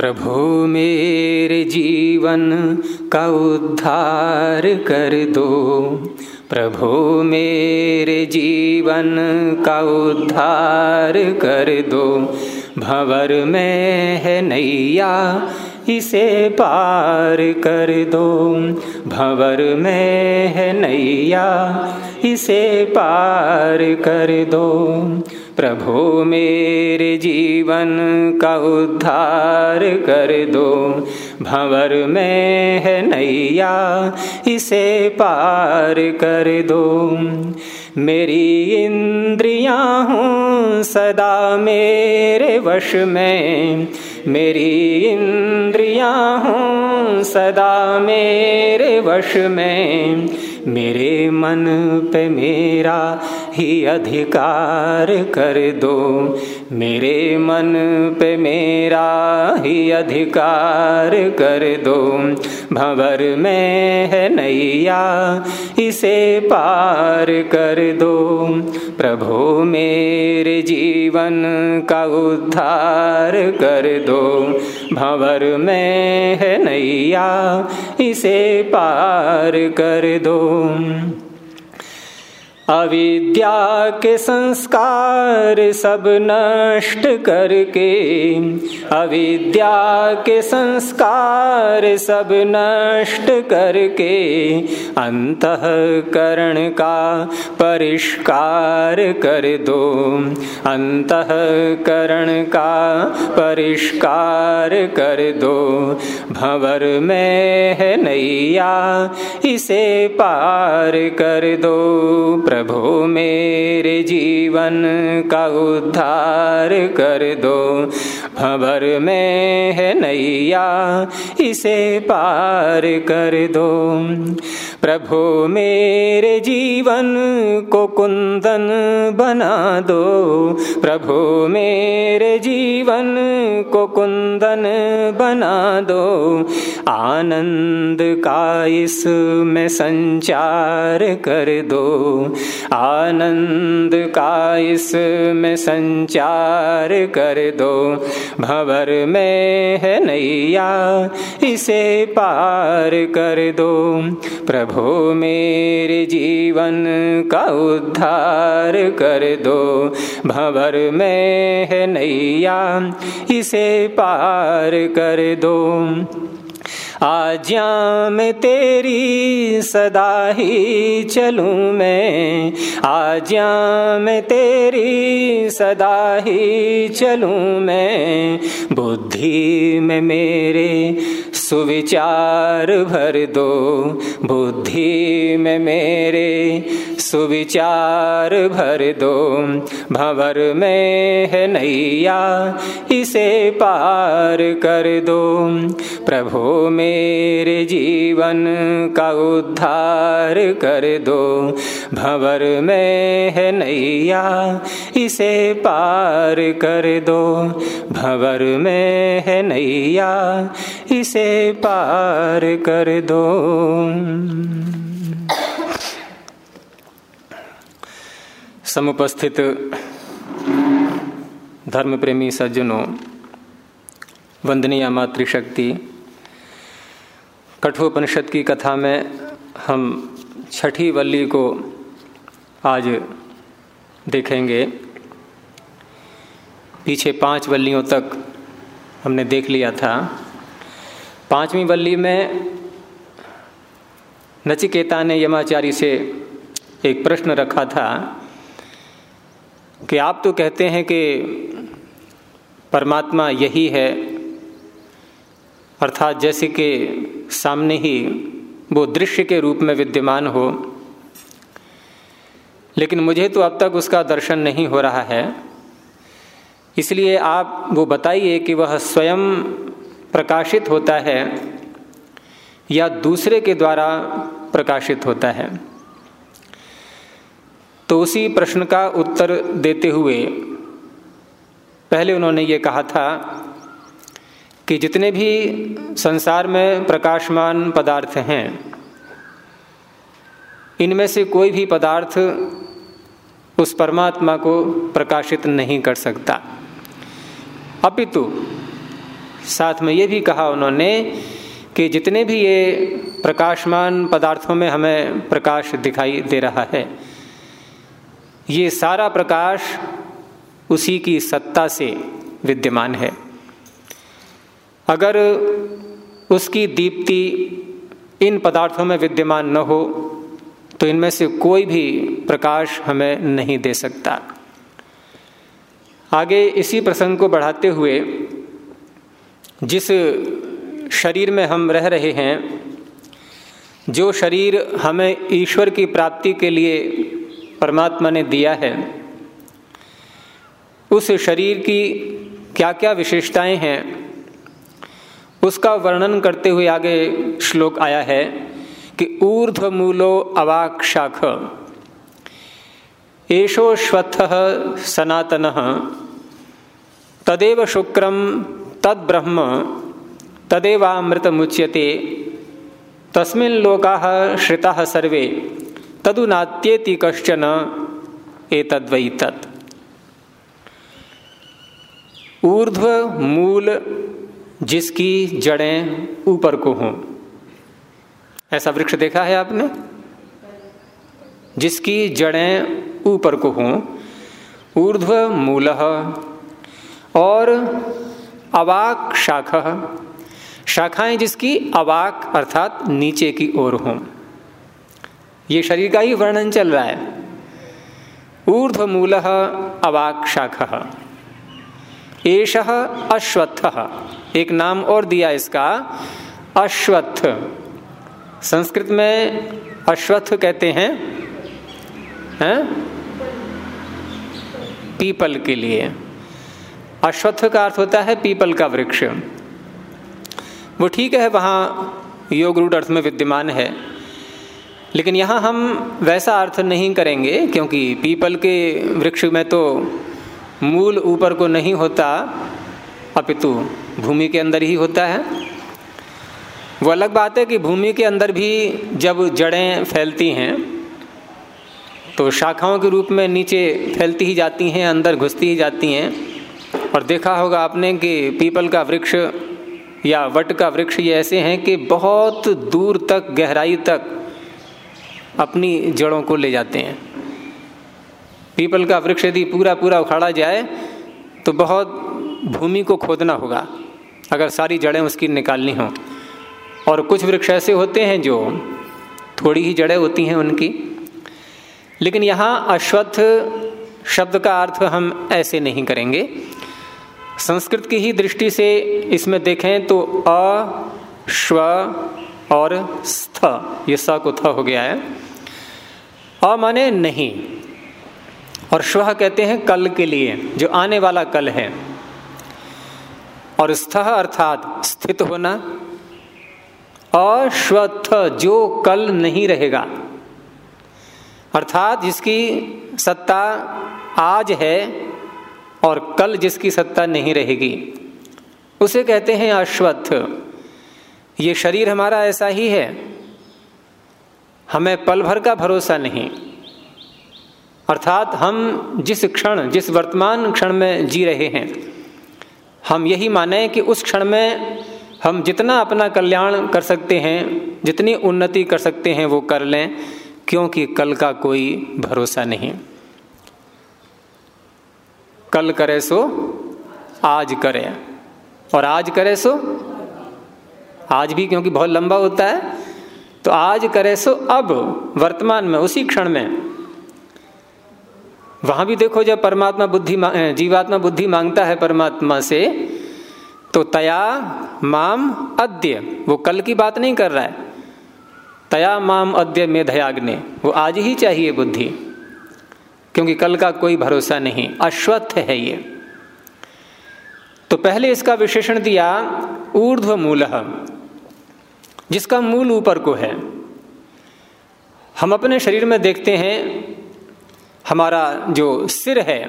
प्रभु मेरे जीवन का उद्धार कर दो। प्रभु मेरे जीवन का उद्धार कर दो। भंवर में है नैया, इसे पार कर दो। भंवर में है नैया, इसे पार कर दो। प्रभु मेरे जीवन का उद्धार कर दो। भंवर में है नैया, इसे पार कर दो। मेरी इंद्रियाँ हूँ सदा मेरे वश में। मेरी इंद्रियाँ हूँ सदा मेरे वश में। मेरे मन पे मेरा ही अधिकार कर दो। मेरे मन पे मेरा ही अधिकार कर दो। भंवर में है नैया, इसे पार कर दो। प्रभु, मेरे जीवन का उद्धार कर दो। भंवर में है नैया, इसे पार कर दो। home. अविद्या के संस्कार सब नष्ट करके, अविद्या के संस्कार सब नष्ट करके, अंतकरण का परिष्कार कर दो। अंतकरण का परिष्कार कर दो। भंवर में है नैया, इसे पार कर दो। प्रभु मेरे जीवन का उद्धार कर दो। भंवर में है नैया, इसे पार कर दो। प्रभु, मेरे जीवन को कुंदन बना दो। प्रभु, मेरे जीवन को कुंदन बना दो। आनंद का इसमें संचार कर दो। आनंद का इसमें संचार कर दो। भंवर में है नैया, इसे पार कर दो। प्रभु, मेरे जीवन का उद्धार कर दो। भंवर में है नैया, इसे पार कर दो। आज्ञा में तेरी सदा ही चलूँ मैं। आज्ञा में तेरी सदा ही चलूँ मैं। बुद्धि में मेरे सुविचार भर दो। बुद्धि में मेरे सुविचार भर दो। भंवर में है नैया, इसे पार कर दो। प्रभु मेरे जीवन का उद्धार कर दो। भंवर में है नैया, इसे पार कर दो। भंवर में है नैया, इसे पार कर दो। समुपस्थित धर्म प्रेमी सज्जनों, वंदनीय मातृशक्ति, कठोपनिषद की कथा में हम छठी वल्ली को आज देखेंगे। पीछे पाँच वल्लियों तक हमने देख लिया था। पांचवी वल्ली में नचिकेता ने यमाचारी से एक प्रश्न रखा था। कि आप तो कहते हैं कि परमात्मा यही है, अर्थात जैसे कि सामने ही वो दृश्य के रूप में विद्यमान हो, लेकिन मुझे तो अब तक उसका दर्शन नहीं हो रहा है। इसलिए आप वो बताइए कि वह स्वयं प्रकाशित होता है या दूसरे के द्वारा प्रकाशित होता है। तो उसी प्रश्न का उत्तर देते हुए पहले उन्होंने ये कहा था कि जितने भी संसार में प्रकाशमान पदार्थ हैं, इनमें से कोई भी पदार्थ उस परमात्मा को प्रकाशित नहीं कर सकता। अपितु, साथ में ये भी कहा उन्होंने कि जितने भी ये प्रकाशमान पदार्थों में हमें प्रकाश दिखाई दे रहा है ये सारा प्रकाश उसी की सत्ता से विद्यमान है। अगर उसकी दीप्ति इन पदार्थों में विद्यमान न हो तो इनमें से कोई भी प्रकाश हमें नहीं दे सकता। आगे इसी प्रसंग को बढ़ाते हुए, जिस शरीर में हम रह रहे हैं, जो शरीर हमें ईश्वर की प्राप्ति के लिए परमात्मा ने दिया है। उस शरीर की क्या क्या विशेषताएँ हैं, उसका वर्णन करते हुए आगे श्लोक आया है कि ऊर्ध्व मूलो अवाक शाख एशो श्वथ सनातन, तदेव शुक्रम तद ब्रह्म तदेवामृत मुच्यते तस्मिन् लोकाः श्रिताः सर्वे। तदुनात्येति कश्चन एतद्वै तत्। ऊर्ध्व, मूल, जिसकी जड़ें ऊपर को हों। ऐसा वृक्ष देखा है आपने? जिसकी जड़ें ऊपर को हों, ऊर्ध्व, मूल, और अवाक शाख, शाखाएँ जिसकी अवाक अर्थात नीचे की ओर हों। ये शरीर का ही वर्णन चल रहा है। ऊर्ध्व मूल अवाक शाख एष अश्वत्थ। एक नाम और दिया इसका, अश्वत्थ। संस्कृत में अश्वत्थ कहते हैं हैं? पीपल के लिए। अश्वत्थ का अर्थ होता है पीपल का वृक्ष। वो ठीक है, वहाँ योग रूढ़ अर्थ में विद्यमान है। लेकिन यहाँ हम वैसा अर्थ नहीं करेंगे, क्योंकि पीपल के वृक्ष में तो मूल ऊपर को नहीं होता, अपितु भूमि के अंदर ही होता है। वो अलग बात है कि भूमि के अंदर भी जब जड़ें फैलती हैं तो शाखाओं के रूप में नीचे फैलती ही जाती हैं, अंदर घुसती ही जाती हैं। और देखा होगा आपने कि पीपल का वृक्ष या वट का वृक्ष ये ऐसे हैं कि बहुत दूर तक, गहराई तक अपनी जड़ों को ले जाते हैं। पीपल का वृक्ष यदि पूरा पूरा उखाड़ा जाए तो बहुत भूमि को खोदना होगा, अगर सारी जड़ें उसकी निकालनी हो। और कुछ वृक्ष ऐसे होते हैं जो थोड़ी ही जड़ें होती हैं उनकी। लेकिन यहाँ अश्वत्थ शब्द का अर्थ हम ऐसे नहीं करेंगे। संस्कृत की ही दृष्टि से इसमें देखें तो अ, श्व और स्थ, ये स को थ हो गया है। माने नहीं। और श्व कहते हैं कल के लिए, जो आने वाला कल है। और स्थ अर्थात स्थित होना, अश्वत्थ जो कल नहीं रहेगा। अर्थात जिसकी सत्ता आज है और कल जिसकी सत्ता नहीं रहेगी, उसे कहते हैं अश्वत्थ। ये शरीर हमारा ऐसा ही है हमें पल भर का भरोसा नहीं। अर्थात हम जिस क्षण, जिस वर्तमान क्षण में जी रहे हैं, हम यही माने कि उस क्षण में हम जितना अपना कल्याण कर सकते हैं, जितनी उन्नति कर सकते हैं वो कर लें, क्योंकि कल का कोई भरोसा नहीं। कल करे सो, आज करे। और आज करे सो, आज भी क्योंकि बहुत लंबा होता है तो आज करे सो अब, वर्तमान में, उसी क्षण में। वहाँ भी देखो जब परमात्मा बुद्धि जीवात्मा बुद्धि माँगता है परमात्मा से तो तया माम अद्य, वो कल की बात नहीं कर रहा है। तया माम अद्य मेधयाग्ने, वो आज ही चाहिए बुद्धि, क्योंकि कल का कोई भरोसा नहीं, अश्वत्थ है ये। तो पहले इसका विशेषण दिया ऊर्ध्व मूल जिसका मूल ऊपर को है। हम अपने शरीर में देखते हैं, हमारा जो सिर है,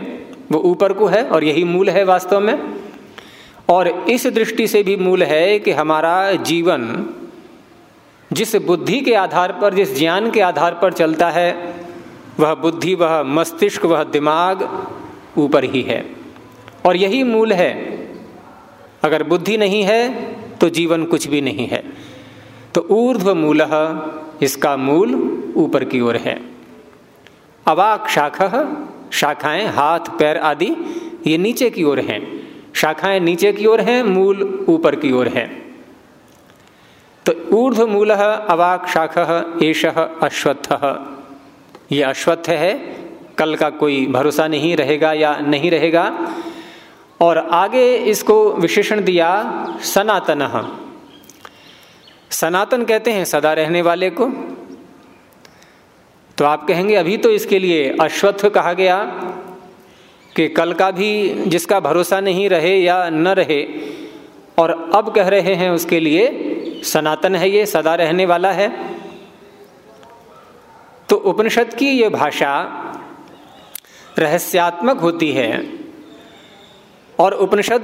वो ऊपर को है और यही मूल है वास्तव में। और इस दृष्टि से भी मूल है कि हमारा जीवन जिस बुद्धि के आधार पर, जिस ज्ञान के आधार पर चलता है, वह बुद्धि, वह मस्तिष्क, वह दिमाग ऊपर ही है। और यही मूल है। अगर बुद्धि नहीं है तो जीवन कुछ भी नहीं है। तो ऊर्ध्व मूल इसका मूल ऊपर की ओर है। अवाक शाख, शाखाएँ, हाथ, पैर आदि, ये नीचे की ओर हैं। शाखाएँ नीचे की ओर हैं, मूल ऊपर की ओर है। तो ऊर्ध्व मूल अवाक शाख, एष अश्वत्थ। ये अश्वत्थ है, कल का कोई भरोसा नहीं रहेगा या नहीं रहेगा। और आगे इसको विशेषण दिया, सनातन। सनातन कहते हैं सदा रहने वाले को। तो आप कहेंगे, अभी तो इसके लिए अश्वत्थ कहा गया कि कल का भी जिसका भरोसा नहीं रहे या न रहे, और अब कह रहे हैं उसके लिए सनातन है ये, सदा रहने वाला है। तो उपनिषद की ये भाषा रहस्यात्मक होती है। और उपनिषद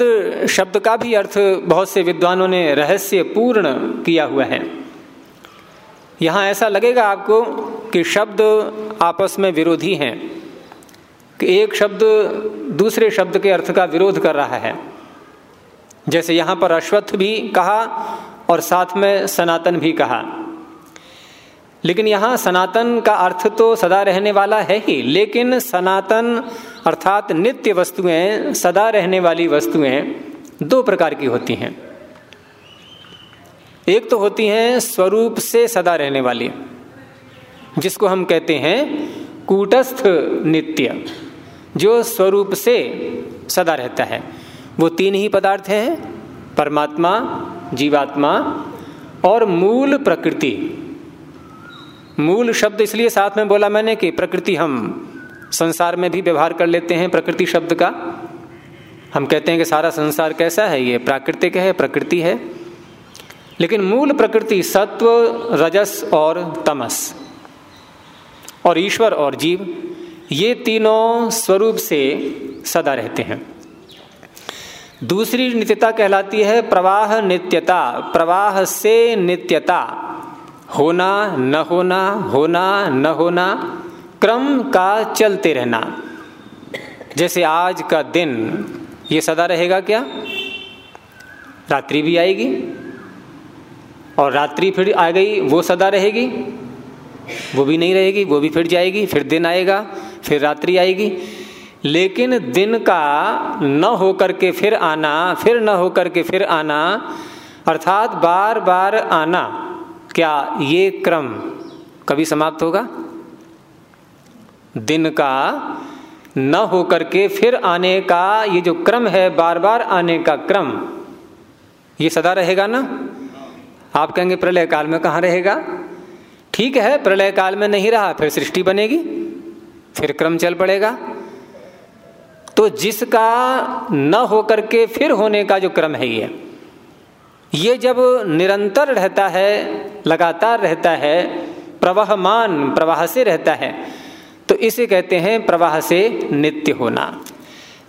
शब्द का भी अर्थ बहुत से विद्वानों ने रहस्य पूर्ण किया हुआ है। यहाँ ऐसा लगेगा आपको कि शब्द आपस में विरोधी हैं, कि एक शब्द दूसरे शब्द के अर्थ का विरोध कर रहा है। जैसे यहाँ पर अश्वत्थ भी कहा और साथ में सनातन भी कहा। लेकिन यहाँ सनातन का अर्थ तो सदा रहने वाला है ही, लेकिन सनातन अर्थात नित्य वस्तुएँ, सदा रहने वाली वस्तुएँ दो प्रकार की होती हैं। एक तो होती हैं स्वरूप से सदा रहने वाली, जिसको हम कहते हैं कूटस्थ नित्य, जो स्वरूप से सदा रहता है। वो तीन ही पदार्थ हैं, परमात्मा, जीवात्मा और मूल प्रकृति। मूल शब्द इसलिए साथ में बोला मैंने कि प्रकृति हम संसार में भी व्यवहार कर लेते हैं प्रकृति शब्द का। हम कहते हैं कि सारा संसार कैसा है? ये प्राकृतिक है, प्रकृति है। लेकिन मूल प्रकृति सत्व, रजस और तमस और ईश्वर और जीव, ये तीनों स्वरूप से सदा रहते हैं। दूसरी नित्यता कहलाती है प्रवाह नित्यता। प्रवाह से नित्यता। होना, न होना होना, न होना, क्रम का चलते रहना। जैसे आज का दिन, ये सदा रहेगा क्या? रात्रि भी आएगी, और रात्रि फिर आ गई, वो सदा रहेगी, वो भी नहीं रहेगी, वो भी फिर जाएगी, फिर दिन आएगा, फिर रात्रि आएगी। लेकिन दिन का न होकर के फिर आना, फिर न होकर के फिर आना, अर्थात बार बार आना क्या ये क्रम कभी समाप्त होगा? दिन का न होकर के फिर आने का ये जो क्रम है बार बार आने का क्रम, ये सदा रहेगा ना? आप कहेंगे, प्रलय काल में कहाँ रहेगा? ठीक है, प्रलय काल में नहीं रहा, फिर सृष्टि बनेगी, फिर क्रम चल पड़ेगा। तो जिसका न होकर के फिर होने का जो क्रम है ये ये जब निरंतर रहता है, लगातार रहता है, प्रवाहमान प्रवाह से रहता है तो इसे कहते हैं प्रवाह से नित्य होना।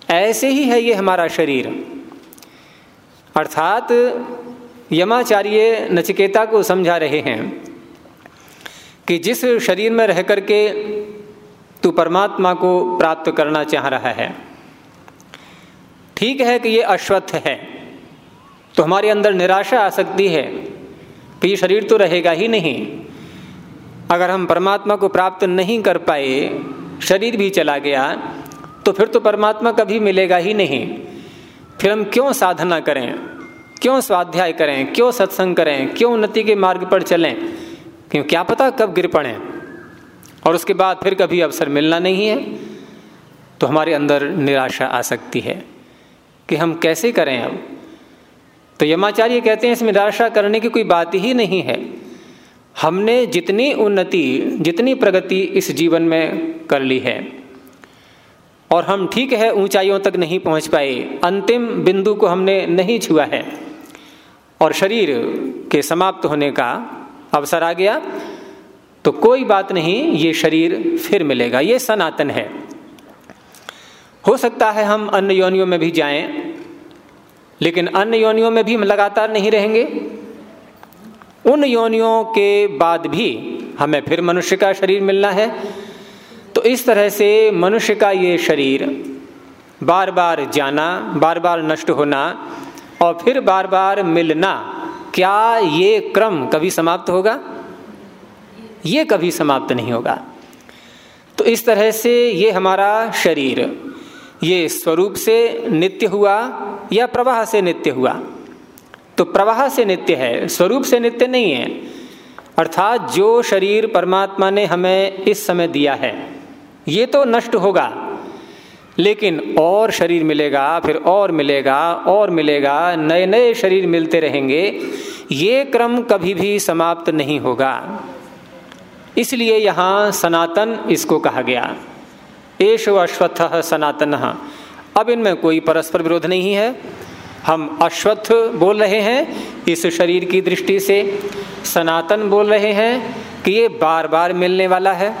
ऐसे ही है ये हमारा शरीर। अर्थात यमाचार्य नचिकेता को समझा रहे हैं कि जिस शरीर में रह करके तू परमात्मा को प्राप्त करना चाह रहा है, ठीक है कि ये अश्वत्थ है। तो हमारे अंदर निराशा आ सकती है कि ये शरीर तो रहेगा ही नहीं। अगर हम परमात्मा को प्राप्त नहीं कर पाए, शरीर भी चला गया तो फिर तो परमात्मा कभी मिलेगा ही नहीं। फिर हम क्यों साधना करें? क्यों स्वाध्याय करें? क्यों सत्संग करें? क्यों उन्नति के मार्ग पर चलें? क्यों क्या पता कब गिर पड़े? और उसके बाद फिर कभी अवसर मिलना नहीं है तो हमारे अंदर निराशा आ सकती है कि हम कैसे करें अब? तो यमाचार्य कहते हैं, इसमें निराशा करने की कोई बात ही नहीं है। हमने जितनी उन्नति, जितनी प्रगति इस जीवन में कर ली है, और हम ठीक है, ऊंचाइयों तक नहीं पहुँच पाए, अंतिम बिंदु को हमने नहीं छुआ है। और शरीर के समाप्त होने का अवसर आ गया तो कोई बात नहीं, ये शरीर फिर मिलेगा, ये सनातन है। हो सकता है हम अन्य योनियों में भी जाएँ लेकिन अन्य योनियों में भी हम लगातार नहीं रहेंगे। उन योनियों के बाद भी हमें फिर मनुष्य का शरीर मिलना है। तो इस तरह से मनुष्य का ये शरीर बार बार जाना बार बार नष्ट होना और फिर बार बार मिलना, क्या ये क्रम कभी समाप्त होगा? ये कभी समाप्त नहीं होगा। तो इस तरह से ये हमारा शरीर, ये स्वरूप से नित्य हुआ या प्रवाह से नित्य हुआ। तो प्रवाह से नित्य है, स्वरूप से नित्य नहीं है। अर्थात जो शरीर परमात्मा ने हमें इस समय दिया है, ये तो नष्ट होगा। लेकिन और शरीर मिलेगा, फिर और मिलेगा और मिलेगा नए नए शरीर मिलते रहेंगे। ये क्रम कभी भी समाप्त नहीं होगा। इसलिए यहाँ सनातन इसको कहा गया। एश अश्वत्थ सनातन। अब इनमें कोई परस्पर विरोध नहीं है। हम अश्वत्थ बोल रहे हैं, इस शरीर की दृष्टि से सनातन बोल रहे हैं कि ये बार बार मिलने वाला है।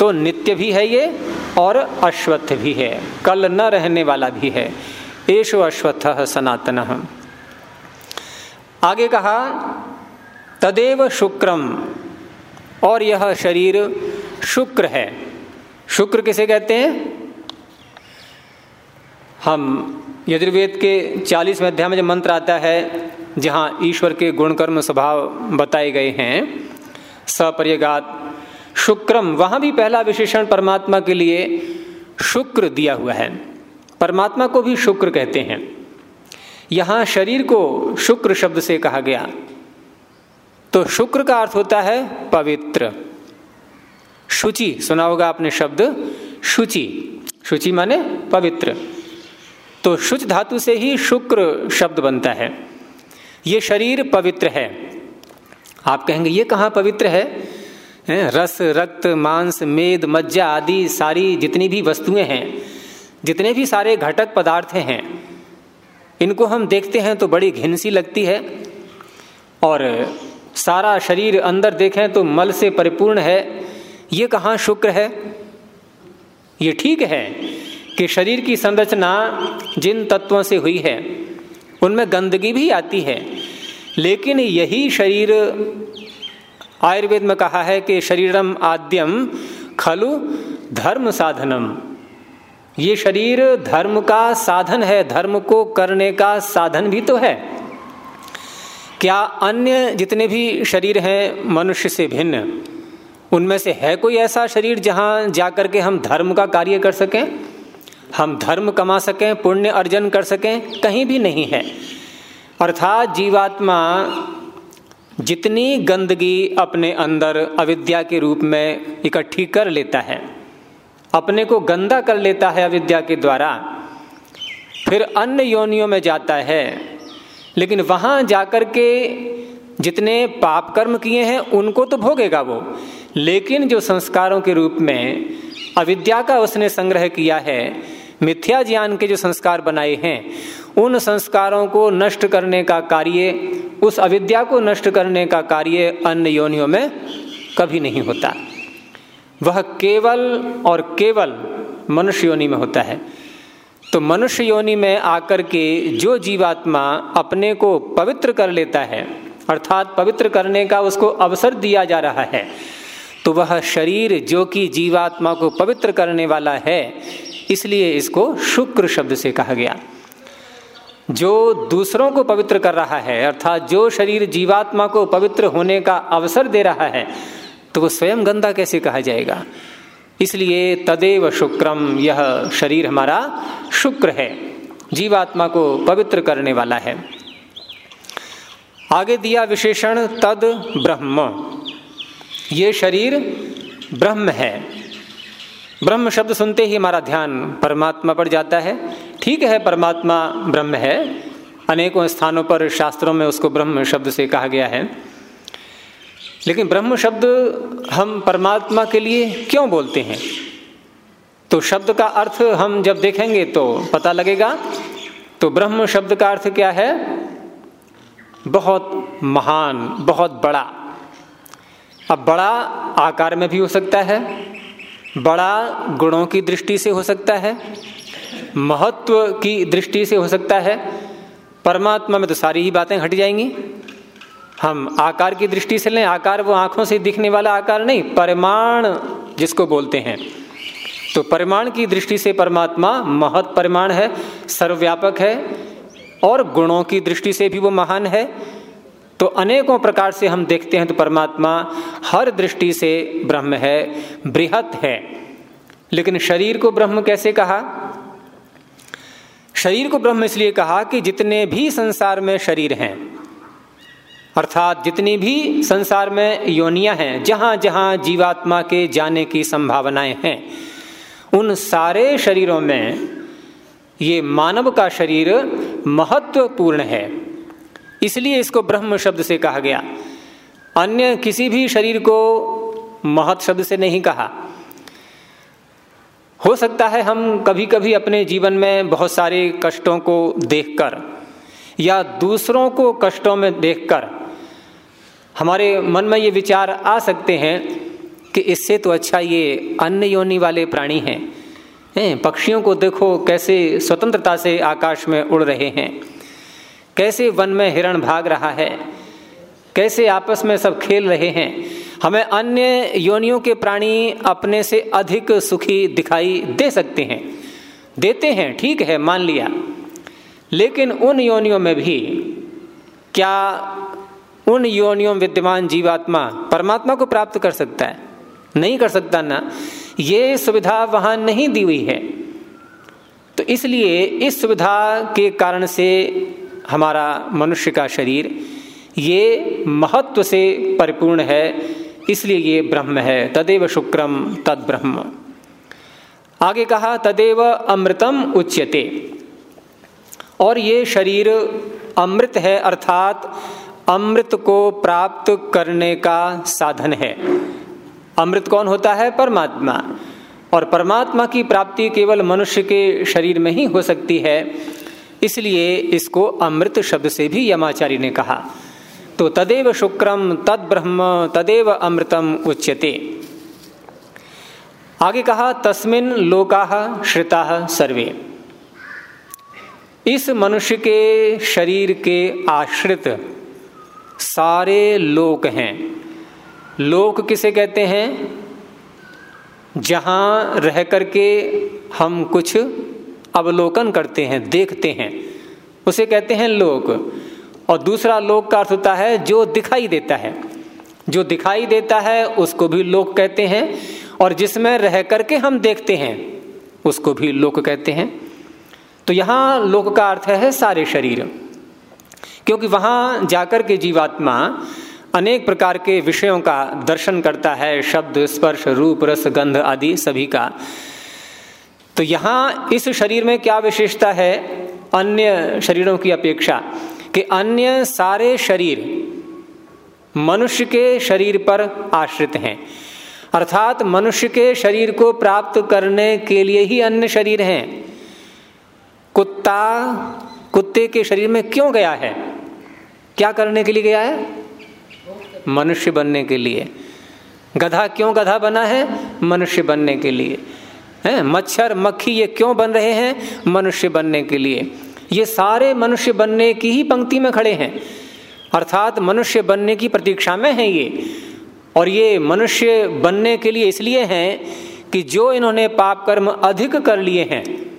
तो नित्य भी है ये और अश्वत्थ भी है, कल न रहने वाला भी है। एशो अश्वत्थ सनातन। आगे कहा, तदेव शुक्रम और यह शरीर शुक्र है। शुक्र किसे कहते हैं? हम यजुर्वेद के चालीसवें अध्याय में जो मंत्र आता है, जहाँ ईश्वर के गुणकर्म स्वभाव बताए गए हैं, सपर्यगात, शुक्रम, वहाँ भी पहला विशेषण परमात्मा के लिए शुक्र दिया हुआ है। परमात्मा को भी शुक्र कहते हैं। यहाँ शरीर को शुक्र शब्द से कहा गया। तो शुक्र का अर्थ होता है पवित्र। शुचि, सुना होगा आपने शब्द, शुचि। शुचि माने पवित्र। तो शुच धातु से ही शुक्र शब्द बनता है। ये शरीर पवित्र है। आप कहेंगे, ये कहाँ पवित्र है, रस, रक्त, मांस, मेद, मज्जा आदि सारी जितनी भी वस्तुएँ हैं, जितने भी सारे घटक पदार्थ हैं, इनको हम देखते हैं तो बड़ी घिनसी लगती है। और सारा शरीर अंदर देखें तो मल से परिपूर्ण है। ये कहाँ शुक्र है? ये ठीक है। कि शरीर की संरचना जिन तत्वों से हुई है, उनमें गंदगी भी आती है। लेकिन यही शरीर आयुर्वेद में कहा है कि शरीरम आद्यम खलु धर्म साधनम। ये शरीर धर्म का साधन है, धर्म को करने का साधन भी तो है। क्या अन्य जितने भी शरीर हैं, मनुष्य से भिन्न, उनमें से है कोई ऐसा शरीर जहाँ जाकर के हम धर्म का कार्य कर सकें? हम धर्म कमा सकें, पुण्य अर्जन कर सकें, कहीं भी नहीं है। अर्थात जीवात्मा जितनी गंदगी अपने अंदर अविद्या के रूप में इकट्ठी कर लेता है, अपने को गंदा कर लेता है अविद्या के द्वारा, फिर अन्य योनियों में जाता है। लेकिन वहाँ जाकर के जितने पाप कर्म किए हैं, उनको तो भोगेगा वो। लेकिन जो संस्कारों के रूप में अविद्या का उसने संग्रह किया है मिथ्या ज्ञान के जो संस्कार बनाए हैं, उन संस्कारों को नष्ट करने का कार्य, उस अविद्या को नष्ट करने का कार्य अन्य योनियों में कभी नहीं होता। वह केवल और केवल मनुष्य योनि में होता है। तो मनुष्य योनि में आकर के जो जीवात्मा अपने को पवित्र कर लेता है, अर्थात पवित्र करने का उसको अवसर दिया जा रहा है तो वह शरीर जो कि जीवात्मा को पवित्र करने वाला है इसलिए इसको शुक्र शब्द से कहा गया। जो दूसरों को पवित्र कर रहा है, अर्थात जो शरीर जीवात्मा को पवित्र होने का अवसर दे रहा है तो वो स्वयं गंदा कैसे कहा जाएगा? इसलिए तदेव शुक्रम, यह शरीर हमारा शुक्र है, जीवात्मा को पवित्र करने वाला है। आगे दिया विशेषण, तद ब्रह्म। ये शरीर ब्रह्म है। ब्रह्म शब्द सुनते ही हमारा ध्यान परमात्मा पर जाता है। ठीक है, परमात्मा ब्रह्म है। अनेकों स्थानों पर शास्त्रों में उसको ब्रह्म शब्द से कहा गया है। लेकिन ब्रह्म शब्द हम परमात्मा के लिए क्यों बोलते हैं? तो शब्द का अर्थ हम जब देखेंगे तो पता लगेगा। तो ब्रह्म शब्द का अर्थ क्या है? बहुत महान, बहुत बड़ा। अब बड़ा आकार में भी हो सकता है बड़ा गुणों की दृष्टि से हो सकता है, महत्व की दृष्टि से हो सकता है, परमात्मा में तो सारी ही बातें हट जाएँगी। हम आकार की दृष्टि से लें, आकार वो आँखों से दिखने वाला आकार नहीं, परिमाण जिसको बोलते हैं। तो परिमाण की दृष्टि से परमात्मा महत परिमाण है, सर्वव्यापक है, और गुणों की दृष्टि से भी वो महान है। तो अनेकों प्रकार से हम देखते हैं तो परमात्मा हर दृष्टि से ब्रह्म है, बृहत है। लेकिन शरीर को ब्रह्म कैसे कहा? शरीर को ब्रह्म इसलिए कहा कि जितने भी संसार में शरीर हैं, अर्थात जितनी भी संसार में योनियाँ हैं जहाँ जहाँ जीवात्मा के जाने की संभावनाएँ हैं, उन सारे शरीरों में ये मानव का शरीर महत्वपूर्ण है। इसलिए इसको ब्रह्म शब्द से कहा गया। अन्य किसी भी शरीर को महत शब्द से नहीं कहा। हो सकता है हम कभी कभी अपने जीवन में बहुत सारे कष्टों को देखकर या दूसरों को कष्टों में देखकर हमारे मन में ये विचार आ सकते हैं कि इससे तो अच्छा ये अन्य योनि वाले प्राणी हैं, पक्षियों को देखो कैसे स्वतंत्रता से आकाश में उड़ रहे हैं। कैसे वन में हिरण भाग रहा है? कैसे आपस में सब खेल रहे हैं? हमें अन्य योनियों के प्राणी अपने से अधिक सुखी दिखाई दे सकते हैं। देते हैं, ठीक है, मान लिया। लेकिन उन योनियों में भी क्या उन योनियों विद्यमान जीवात्मा परमात्मा को प्राप्त कर सकता है? नहीं कर सकता ना। ये सुविधा वहाँ नहीं दी हुई है। तो इसलिए इस सुविधा के कारण से हमारा मनुष्य का शरीर, ये महत्व से परिपूर्ण है, इसलिए ये ब्रह्म है। तदेव शुक्रम तद ब्रह्म। आगे कहा, तदेव अमृतम उच्यते। और ये शरीर अमृत है, अर्थात अमृत को प्राप्त करने का साधन है। अमृत कौन होता है? परमात्मा। और परमात्मा की प्राप्ति केवल मनुष्य के शरीर में ही हो सकती है इसलिए इसको अमृत शब्द से भी यमाचार्य ने कहा तो तदेव शुक्रम तद ब्रह्म, तदेव अमृतम उच्यते। आगे कहा, तस्मिन लोका श्रिता सर्वे। इस मनुष्य के शरीर के आश्रित सारे लोक हैं। लोक किसे कहते हैं? जहाँ रह करके हम कुछ अवलोकन करते हैं, देखते हैं। उसे कहते हैं लोक। और दूसरा लोक का अर्थ होता है जो दिखाई देता है। जो दिखाई देता है, उसको भी लोक कहते हैं। और जिसमें रह करके हम देखते हैं, उसको भी लोक कहते हैं। तो यहाँ लोक का अर्थ है सारे शरीर। क्योंकि वहाँ जाकर के जीवात्मा अनेक प्रकार के विषयों का दर्शन करता है, शब्द, स्पर्श, रूप, रस, गंध आदि सभी का। तो यहाँ इस शरीर में क्या विशेषता है? अन्य शरीरों की अपेक्षा कि अन्य सारे शरीर मनुष्य के शरीर पर आश्रित हैं। अर्थात मनुष्य के शरीर को प्राप्त करने के लिए ही अन्य शरीर हैं। कुत्ता, कुत्ते के शरीर में क्यों गया है? क्या करने के लिए गया है? मनुष्य बनने के लिए। गधा क्यों गधा बना है? मनुष्य बनने के लिए। है? मच्छर, मक्खी, ये क्यों बन रहे हैं? मनुष्य बनने के लिए। ये सारे मनुष्य बनने की ही पंक्ति में खड़े हैं। अर्थात मनुष्य बनने की प्रतीक्षा में है ये। और ये मनुष्य बनने के लिए इसलिए हैं कि जो इन्होंने पाप कर्म अधिक कर लिए हैं,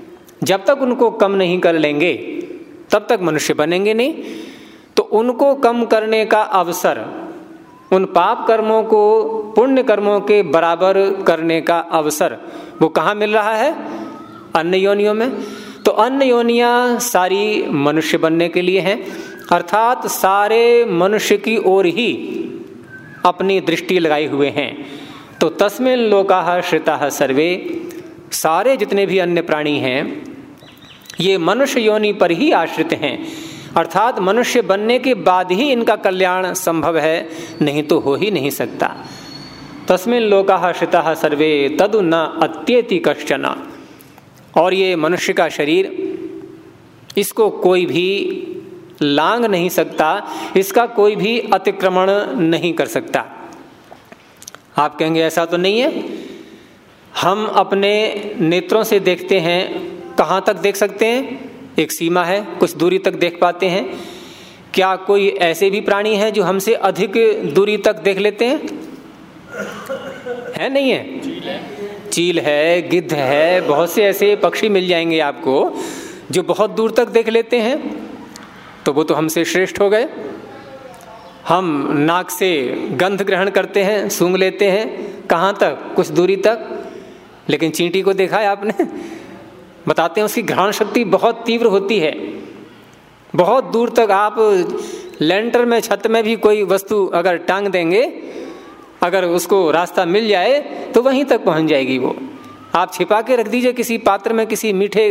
जब तक उनको कम नहीं कर लेंगे, तब तक मनुष्य बनेंगे नहीं। तो उनको कम करने का अवसर उन पाप कर्मों को पुण्य कर्मों के बराबर करने का अवसर। वो कहाँ मिल रहा है? अन्य योनियों में। तो अन्य योनिया सारी मनुष्य बनने के लिए हैं। अर्थात सारे मनुष्य की ओर ही अपनी दृष्टि लगाए हुए हैं। तो तस्मिन लोका श्रिता सर्वे। सारे जितने भी अन्य प्राणी हैं, ये मनुष्य योनि पर ही आश्रित हैं। अर्थात मनुष्य बनने के बाद ही इनका कल्याण संभव है, नहीं तो हो ही नहीं सकता। तस्मिन लोका श्रिता सर्वे, तदु न अत्येति कश्चन। और ये मनुष्य का शरीर, इसको कोई भी लांग नहीं सकता, इसका कोई भी अतिक्रमण नहीं कर सकता। आप कहेंगे, ऐसा तो नहीं है। हम अपने नेत्रों से देखते हैं, कहाँ तक देख सकते हैं? एक सीमा है, कुछ दूरी तक देख पाते हैं। क्या कोई ऐसे भी प्राणी हैं जो हमसे अधिक दूरी तक देख लेते हैं? है नहीं है? चील है, गिद्ध है, बहुत से ऐसे पक्षी मिल जाएँगे आपको जो बहुत दूर तक देख लेते हैं। तो वो तो हमसे श्रेष्ठ हो गए। हम नाक से गंध ग्रहण करते हैं, सूंघ लेते हैं। कहाँ तक? कुछ दूरी तक। लेकिन चींटी को देखा है आपने? बताते हैं, उसकी घ्राण शक्ति बहुत तीव्र होती है। बहुत दूर तक आप लेंटर में, छत में भी कोई वस्तु अगर टांग देंगे, अगर उसको रास्ता मिल जाए तो वहीं तक पहुँच जाएगी वो। आप छिपा के रख दीजिए किसी पात्र में, किसी मीठे,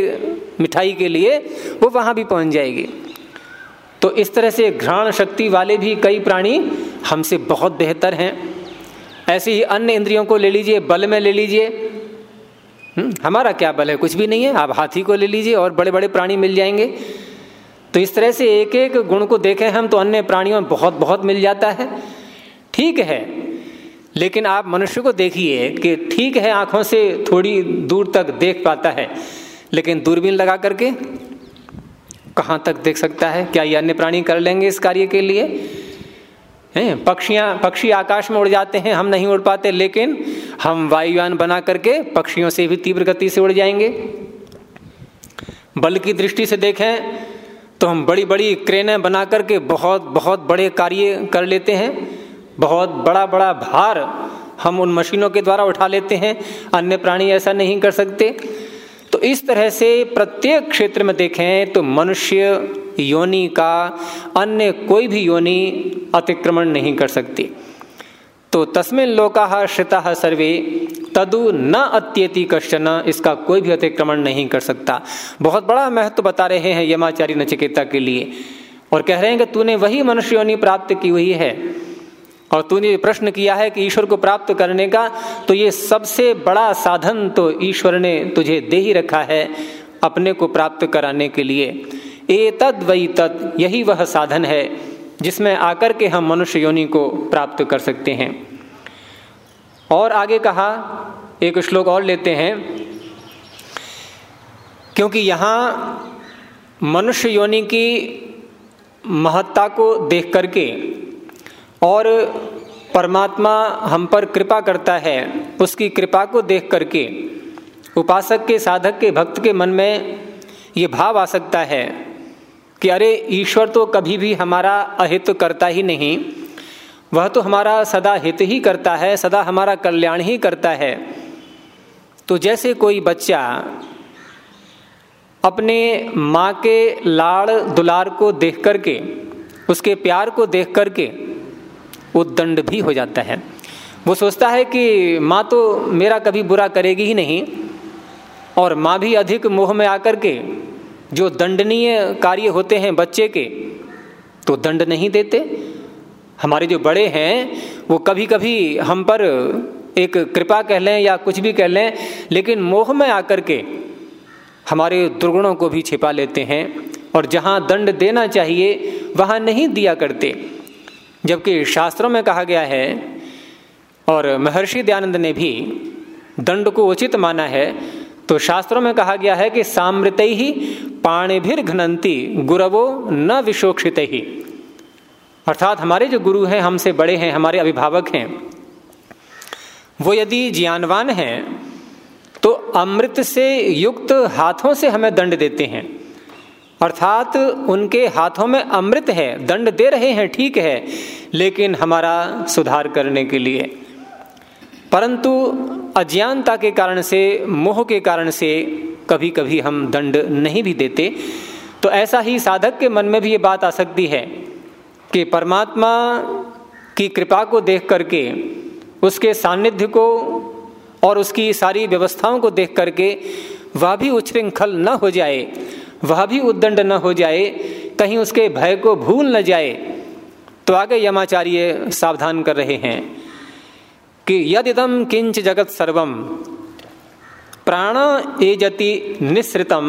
मिठाई के लिए, वो वहाँ भी पहुँच जाएगी। तो इस तरह से घ्राण शक्ति वाले भी कई प्राणी हमसे बहुत बेहतर हैं। ऐसे ही अन्य इंद्रियों को ले लीजिए, बल में ले लीजिए हमारा क्या बल है? कुछ भी नहीं है। आप हाथी को ले लीजिए और बड़े बड़े प्राणी मिल जाएँगे। तो इस तरह से एक एक गुण को देखें हम तो अन्य प्राणियों में बहुत बहुत मिल जाता है। ठीक है। लेकिन आप मनुष्य को देखिए कि ठीक है, आँखों से थोड़ी दूर तक देख पाता है, लेकिन दूरबीन लगा करके कहाँ तक देख सकता है? क्या ये अन्य प्राणी कर लेंगे इस कार्य के लिए? हैं, पक्षियाँ, पक्षी आकाश में उड़ जाते हैं, हम नहीं उड़ पाते, लेकिन हम वायुयान बना करके पक्षियों से भी तीव्र गति से उड़ जाएँगे। बल की दृष्टि से देखें तो हम बड़ी बड़ी क्रेनें बना करके बहुत बहुत बड़े कार्य कर लेते हैं, बहुत बड़ा बड़ा भार हम उन मशीनों के द्वारा उठा लेते हैं, अन्य प्राणी ऐसा नहीं कर सकते। तो इस तरह से प्रत्येक क्षेत्र में देखें तो मनुष्य, योनि का अन्य कोई भी योनि अतिक्रमण नहीं कर सकती। तो तस्मिन लोका श्रिता सर्वे, तदु न अत्येति कश्चन इसका कोई भी अतिक्रमण नहीं कर सकता। बहुत बड़ा महत्व बता रहे हैं यमाचारी नचिकेता के लिए और कह रहे हैं कि तूने वही मनुष्य योनि प्राप्त की हुई है। और तूने प्रश्न किया है कि ईश्वर को प्राप्त करने का तो ये सबसे बड़ा साधन तो ईश्वर ने तुझे दे ही रखा है अपने को प्राप्त कराने के लिए। ए तद वही तद, यही वह साधन है जिसमें आकर के हम मनुष्य योनि को प्राप्त कर सकते हैं। और आगे कहा, एक श्लोक और लेते हैं। क्योंकि यहाँ मनुष्य योनि की महत्ता को देख करके और परमात्मा हम पर कृपा करता है, उसकी कृपा को देख करके, उपासक के, साधक के, भक्त के मन में ये भाव आ सकता है कि अरे, ईश्वर तो कभी भी हमारा अहित करता ही नहीं, वह तो हमारा सदा हित ही करता है, सदा हमारा कल्याण ही करता है। तो जैसे कोई बच्चा अपने माँ के लाड़ दुलार को देख करके, उसके प्यार को देख करके उद्दंड भी हो जाता है। वो सोचता है कि माँ तो मेरा कभी बुरा करेगी ही नहीं, और माँ भी अधिक मोह में आकर के जो दंडनीय कार्य होते हैं बच्चे के तो दंड नहीं देते। हमारे जो बड़े हैं, वो कभी कभी हम पर एक कृपा कह लें या कुछ भी कह लें, लेकिन मोह में आकर के हमारे दुर्गुणों को भी छिपा लेते हैं, और जहाँ दंड देना चाहिए, वहाँ नहीं दिया करते। जबकि शास्त्रों में कहा गया है, और महर्षि दयानंद ने भी दंड को उचित माना है तो शास्त्रों में कहा गया है कि सामृत ही पाणिभिर घनंती गुरवो न विशोक्षित। ही अर्थात हमारे जो गुरु हैं, हमसे बड़े हैं, हमारे अभिभावक हैं, वो यदि ज्ञानवान हैं तो अमृत से युक्त हाथों से हमें दंड देते हैं। अर्थात उनके हाथों में अमृत है, दंड दे रहे हैं, ठीक है, लेकिन हमारा सुधार करने के लिए। परंतु अज्ञानता के कारण से, मोह के कारण से कभी कभी हम दंड नहीं भी देते। तो ऐसा ही साधक के मन में भी ये बात आ सकती है कि परमात्मा की कृपा को देख करके, उसके सानिध्य को और उसकी सारी व्यवस्थाओं को देख करके, वह भी उच्छृंखल न हो जाए। वह भी उद्दंड न हो जाए, कहीं उसके भय को भूल न जाए तो आगे यमाचार्य सावधान कर रहे हैं कि यदिदम किंच जगत सर्वम प्राण एजति निसृतम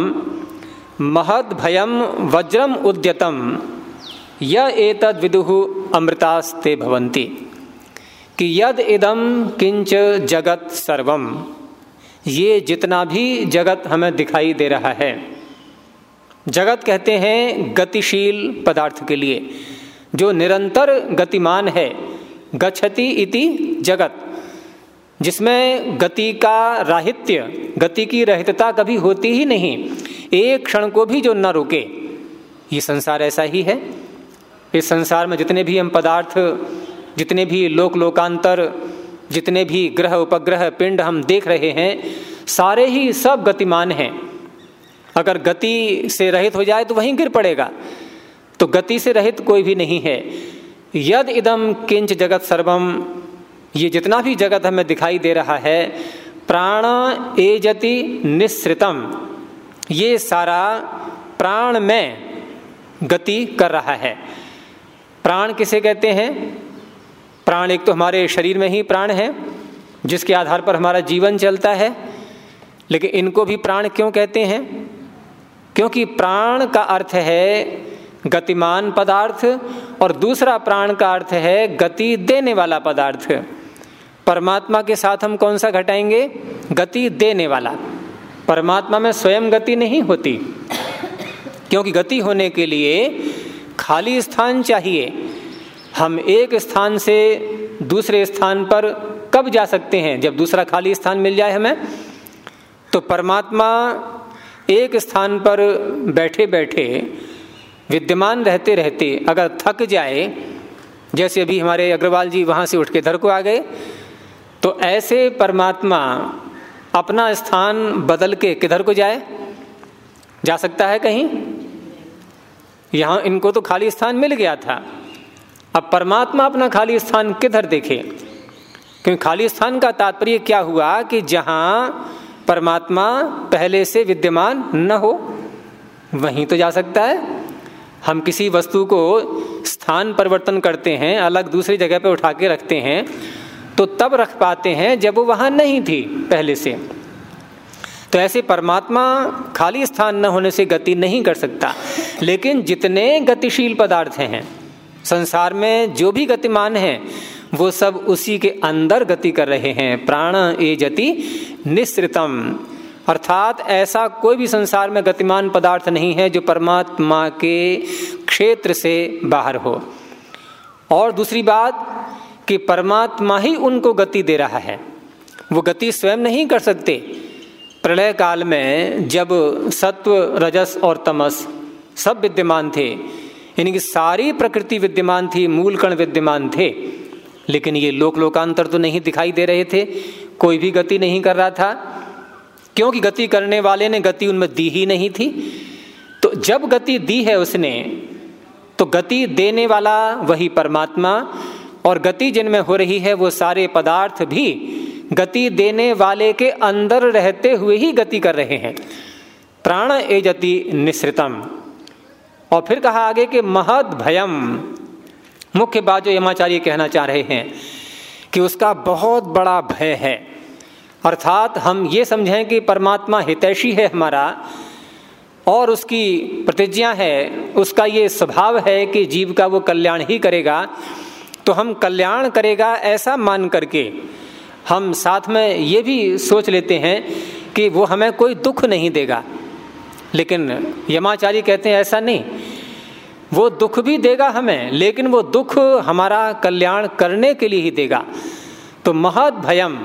महद भयम वज्रम उद्यतम य एतद विदुहु अमृतास्ते भवंती कि यद इदम किंच जगत सर्वम ये जितना भी जगत हमें दिखाई दे रहा है। जगत कहते हैं गतिशील पदार्थ के लिए, जो निरंतर गतिमान है, गच्छति इति जगत, जिसमें गति का राहित्य, गति की रहितता कभी होती ही नहीं, एक क्षण को भी जो न रुके, ये संसार ऐसा ही है। इस संसार में जितने भी हम पदार्थ, जितने भी लोक लोकांतर, जितने भी ग्रह उपग्रह पिंड हम देख रहे हैं, सारे ही सब गतिमान हैं। अगर गति से रहित हो जाए तो वहीं गिर पड़ेगा। तो गति से रहित कोई भी नहीं है। यद इदम किंच जगत सर्वम ये जितना भी जगत हमें दिखाई दे रहा है, प्राण एजति निश्रितम ये सारा प्राण में गति कर रहा है। प्राण किसे कहते हैं? प्राण एक तो हमारे शरीर में ही प्राण है, जिसके आधार पर हमारा जीवन चलता है। लेकिन इनको भी प्राण क्यों कहते हैं? क्योंकि प्राण का अर्थ है गतिमान पदार्थ और दूसरा प्राण का अर्थ है गति देने वाला पदार्थ। परमात्मा के साथ हम कौन सा घटाएँगे? गति देने वाला। परमात्मा में स्वयं गति नहीं होती, क्योंकि गति होने के लिए खाली स्थान चाहिए। हम एक स्थान से दूसरे स्थान पर कब जा सकते हैं? जब दूसरा खाली स्थान मिल जाए हमें तो परमात्मा एक स्थान पर बैठे बैठे विद्यमान रहते रहते अगर थक जाए, जैसे अभी हमारे अग्रवाल जी वहाँ से उठ के धर को आ गए तो ऐसे परमात्मा अपना स्थान बदल के किधर को जाए? जा सकता है कहीं? यहाँ इनको तो खाली स्थान मिल गया था। अब परमात्मा अपना खाली स्थान किधर देखे? क्योंकि खाली स्थान का तात्पर्य क्या हुआ कि जहाँ परमात्मा पहले से विद्यमान न हो, वहीं तो जा सकता है। हम किसी वस्तु को स्थान परिवर्तन करते हैं, अलग दूसरी जगह पर उठा के रखते हैं तो तब रख पाते हैं जब वो वहाँ नहीं थी पहले से। तो ऐसे परमात्मा खाली स्थान न होने से गति नहीं कर सकता, लेकिन जितने गतिशील पदार्थ हैं, संसार में जो भी गतिमान हैं वो सब उसी के अंदर गति कर रहे हैं। प्राण ए जति निश्रितम अर्थात ऐसा कोई भी संसार में गतिमान पदार्थ नहीं है जो परमात्मा के क्षेत्र से बाहर हो। और दूसरी बात कि परमात्मा ही उनको गति दे रहा है। वो गति स्वयं नहीं कर सकते। प्रलय काल में जब सत्व, रजस और तमस सब विद्यमान थे, यानी कि सारी प्रकृति विद्यमान थी मूल कण विद्यमान थे लेकिन ये लोक लोकांतर तो नहीं दिखाई दे रहे थे, कोई भी गति नहीं कर रहा था, क्योंकि गति करने वाले ने गति उनमें दी ही नहीं थी। तो जब गति दी है उसने तो गति देने वाला वही परमात्मा, और गति जिनमें हो रही है वो सारे पदार्थ भी गति देने वाले के अंदर रहते हुए ही गति कर रहे हैं। प्राण ए जति निश्रितम और फिर कहा आगे कि महद भयम मुख्य बात जो यमाचार्य कहना चाह रहे हैं कि उसका बहुत बड़ा भय है। अर्थात हम ये समझें कि परमात्मा हितैषी है हमारा और उसकी प्रतिज्ञा है, उसका ये स्वभाव है कि जीव का वो कल्याण ही करेगा तो हम कल्याण करेगा ऐसा मान करके हम साथ में ये भी सोच लेते हैं कि वो हमें कोई दुख नहीं देगा। लेकिन यमाचारी कहते हैं, ऐसा नहीं। वो दुख भी देगा हमें, लेकिन वो दुख हमारा कल्याण करने के लिए ही देगा। तो महद भयम,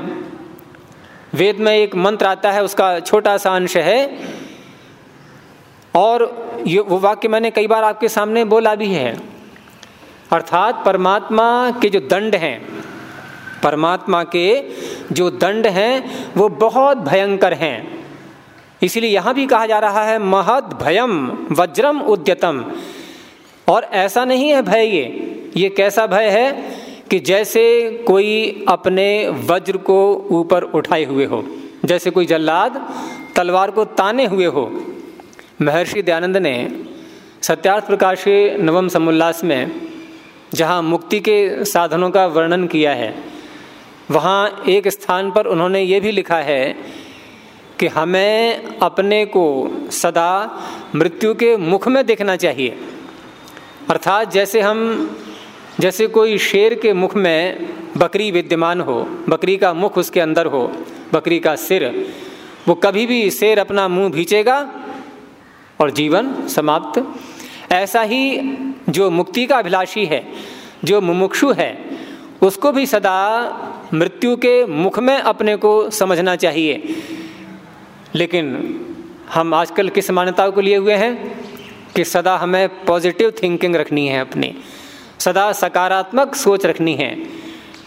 वेद में एक मंत्र आता है, उसका छोटा सा अंश है। और ये वो वाक्य मैंने कई बार आपके सामने बोला भी है। अर्थात परमात्मा के जो दंड हैं, परमात्मा के जो दंड हैं, वो बहुत भयंकर हैं। इसलिए यहाँ भी कहा जा रहा है, महद भयम, वज्रम उद्यतम। और ऐसा नहीं है भय ये। ये कैसा भय है कि जैसे कोई अपने वज्र को ऊपर उठाए हुए हो, जैसे कोई जल्लाद तलवार को ताने हुए हो। महर्षि दयानंद ने सत्यार्थ प्रकाश नवम समुल्लास में, जहाँ मुक्ति के साधनों का वर्णन किया है, वहाँ एक स्थान पर उन्होंने ये भी लिखा है कि हमें अपने को सदा मृत्यु के मुख में देखना चाहिए। अर्थात जैसे हम, जैसे कोई शेर के मुख में बकरी विद्यमान हो, बकरी का मुख उसके अंदर हो, बकरी का सिर, वो कभी भी शेर अपना मुँह भीचेगा और जीवन समाप्त। ऐसा ही जो मुक्ति का अभिलाषी है, जो मुमुक्षु है, उसको भी सदा मृत्यु के मुख में अपने को समझना चाहिए। लेकिन हम आजकल किस मान्यताओं को लिए हुए हैं? कि सदा हमें पॉजिटिव थिंकिंग रखनी है अपनी। सदा सकारात्मक सोच रखनी है।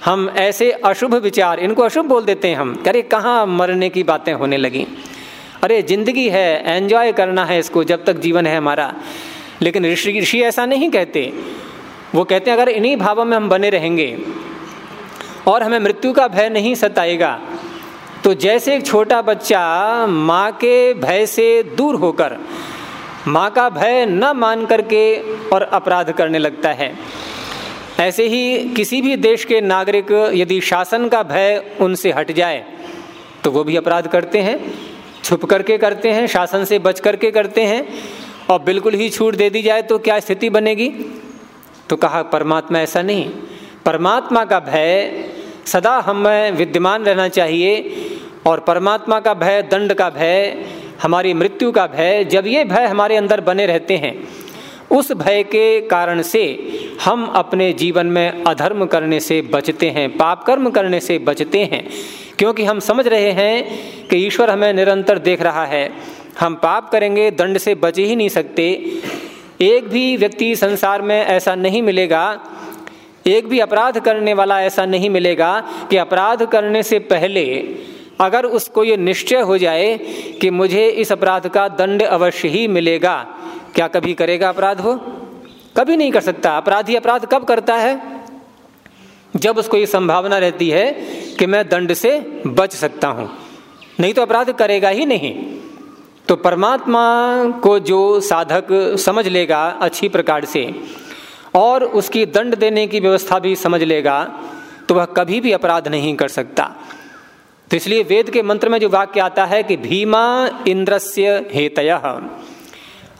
हम ऐसे अशुभ विचार, इनको अशुभ बोल देते हैं हम। अरे, कहाँ मरने की बातें होने लगी? अरे, ज़िंदगी है एंजॉय करना है इसको, जब तक जीवन है हमारा। लेकिन ऋषि ऋषि ऐसा नहीं कहते। वो कहते हैं, अगर इन्हीं भावों में हम बने रहेंगे और हमें मृत्यु का भय नहीं सताएगा तो जैसे एक छोटा बच्चा माँ के भय से दूर होकर माँ का भय न मान करके और अपराध करने लगता है। ऐसे ही किसी भी देश के नागरिक यदि शासन का भय उनसे हट जाए तो वो भी अपराध करते हैं, छुप करके करते हैं, शासन से बच करके करते हैं, और बिल्कुल ही छूट दे दी जाए तो क्या स्थिति बनेगी? तो कहा, परमात्मा ऐसा नहीं। परमात्मा का भय सदा हमें विद्यमान रहना चाहिए, और परमात्मा का भय दंड का भय हमारी मृत्यु का भय, जब ये भय हमारे अंदर बने रहते हैं, उस भय के कारण से हम अपने जीवन में अधर्म करने से बचते हैं पाप कर्म करने से बचते हैं, क्योंकि हम समझ रहे हैं कि ईश्वर हमें निरंतर देख रहा है। हम पाप करेंगे, दंड से बच ही नहीं सकते। एक भी व्यक्ति संसार में ऐसा नहीं मिलेगा, एक भी अपराध करने वाला ऐसा नहीं मिलेगा कि अपराध करने से पहले अगर उसको ये निश्चय हो जाए कि मुझे इस अपराध का दंड अवश्य ही मिलेगा, क्या कभी करेगा अपराध हो कभी नहीं कर सकता। अपराधी अपराध कब करता है? जब उसको ये संभावना रहती है कि मैं दंड से बच सकता हूँ। नहीं तो अपराध करेगा ही नहीं। तो परमात्मा को जो साधक समझ लेगा अच्छी प्रकार से, और उसकी दंड देने की व्यवस्था भी समझ लेगा तो वह कभी भी अपराध नहीं कर सकता। तो इसलिए वेद के मंत्र में जो वाक्य आता है कि भीमा इंद्रस्य हेतय,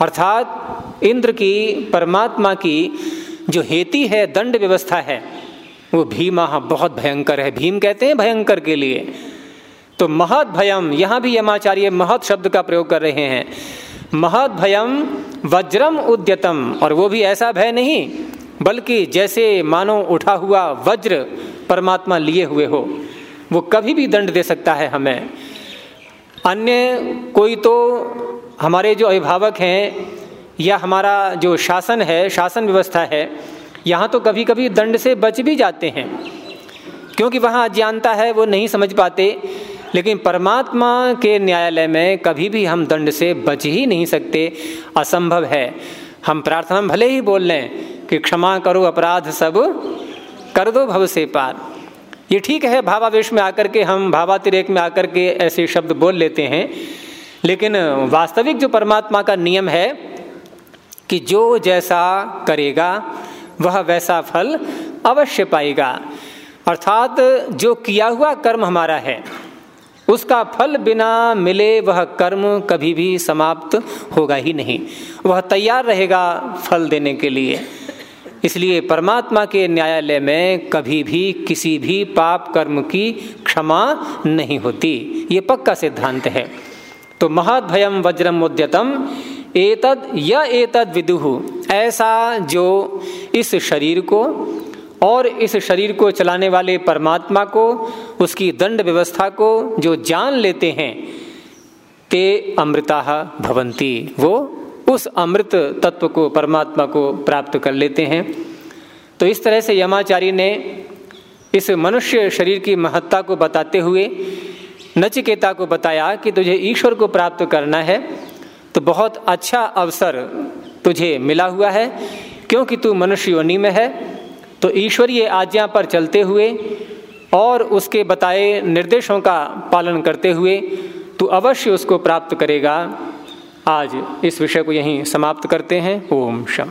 अर्थात इंद्र की, परमात्मा की जो हेती है, दंड व्यवस्था है, वो भीमा बहुत भयंकर है। भीम कहते हैं भयंकर के लिए। तो महत भयम, यहाँ भी यमाचार्य महत शब्द का प्रयोग कर रहे हैं। महत भयम वज्रम उद्यतम, और वो भी ऐसा भय नहीं, बल्कि जैसे मानो उठा हुआ वज्र परमात्मा लिए हुए हो। वो कभी भी दंड दे सकता है हमें। अन्य कोई तो हमारे जो अभिभावक हैं या हमारा जो शासन है, शासन व्यवस्था है, यहाँ तो कभी कभी दंड से बच भी जाते हैं। क्योंकि वहाँ अज्ञानता है, वो नहीं समझ पाते, लेकिन परमात्मा के न्यायालय में कभी भी हम दंड से बच ही नहीं सकते। असंभव है। हम प्रार्थना भले ही बोल लें कि क्षमा करो, अपराध सब कर दो भव से पार। ये ठीक है, भावावेश में आकर के हम भावातिरेक में आकर के ऐसे शब्द बोल लेते हैं। लेकिन वास्तविक जो परमात्मा का नियम है कि जो जैसा करेगा, वह वैसा फल अवश्य पाएगा। अर्थात जो किया हुआ कर्म हमारा है, उसका फल बिना मिले वह कर्म कभी भी समाप्त होगा ही नहीं। वह तैयार रहेगा फल देने के लिए। इसलिए परमात्मा के न्यायालय में कभी भी किसी भी पाप कर्म की क्षमा नहीं होती। ये पक्का सिद्धांत है। तो महद भयम वज्रम उद्यतम, एतद या एतद विदुहु ऐसा जो इस शरीर को और इस शरीर को चलाने वाले परमात्मा को, उसकी दंड व्यवस्था को जो जान लेते हैं, ते अमृता भवंती वो उस अमृत तत्व को, परमात्मा को प्राप्त कर लेते हैं। तो इस तरह से यमाचारी ने इस मनुष्य शरीर की महत्ता को बताते हुए, नचिकेता को बताया कि तुझे ईश्वर को प्राप्त करना है तो बहुत अच्छा अवसर तुझे मिला हुआ है, क्योंकि तू मनुष्य योनि में है तो ईश्वरीय आज्ञा पर चलते हुए और उसके बताए निर्देशों का पालन करते हुए तू अवश्य उसको प्राप्त करेगा। आज इस विषय को यहीं समाप्त करते हैं। ओम शम